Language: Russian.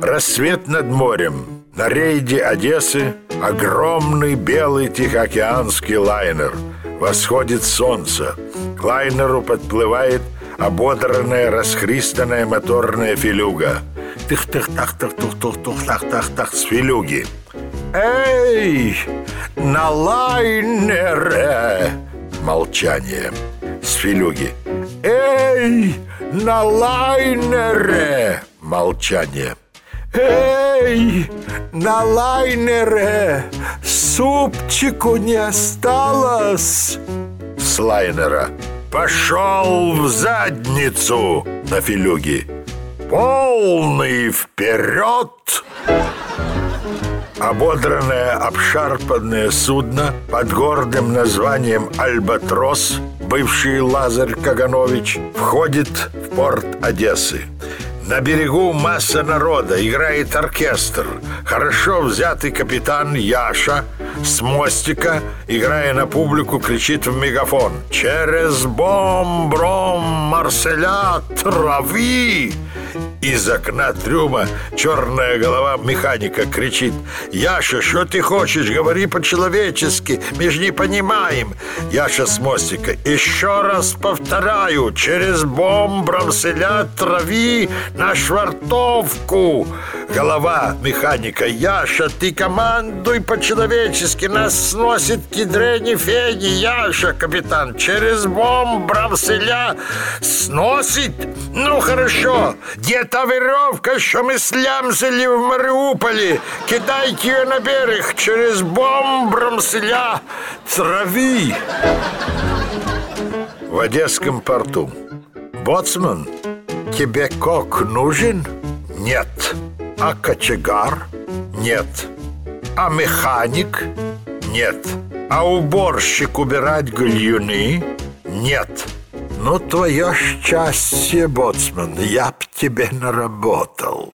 Рассвет над морем. На рейде Одессы огромный белый тихоокеанский лайнер. Восходит солнце. К лайнеру подплывает ободранная, расхристанная моторная филюга. Тых-тых-тах-тах-тух-тух-тух-тах-тах-тах с филюги. «Эй, на лайнере!» Молчание. С филюги. «Эй, на лайнере!» Молчание. «Эй, на лайнере супчику не осталось!» С лайнера. «Пошел в задницу!» На филюге. «Полный вперед!» Ободранное, обшарпанное судно под гордым названием «Альбатрос», бывший Лазарь Каганович, входит в порт Одессы. На берегу масса народа, играет оркестр. Хорошо взятый капитан Яша с мостика, играя на публику, кричит в мегафон «Через бомбром Марселя трави!» Из окна трюма черная голова механика кричит «Яша, что ты хочешь? Говори по-человечески, мы же не понимаем!» Яша с мостика «Еще раз повторяю, через бомбром селят трави на швартовку!» Голова механика «Яша, ты командуй по-человечески, нас сносит кедрени феги, Яша, капитан, через бомбром селя сносит? Ну, хорошо, где та веревка, что мы слямзали в Мариуполе? Кидайте ее на берег через бомбром селя трави!» В Одесском порту. «Боцман, тебе кок нужен?» «Нет». А кочегар? Нет. А механик? Нет. А уборщик убирать гальюны? Нет. Ну, твое счастье, боцман, я б тебе наработал.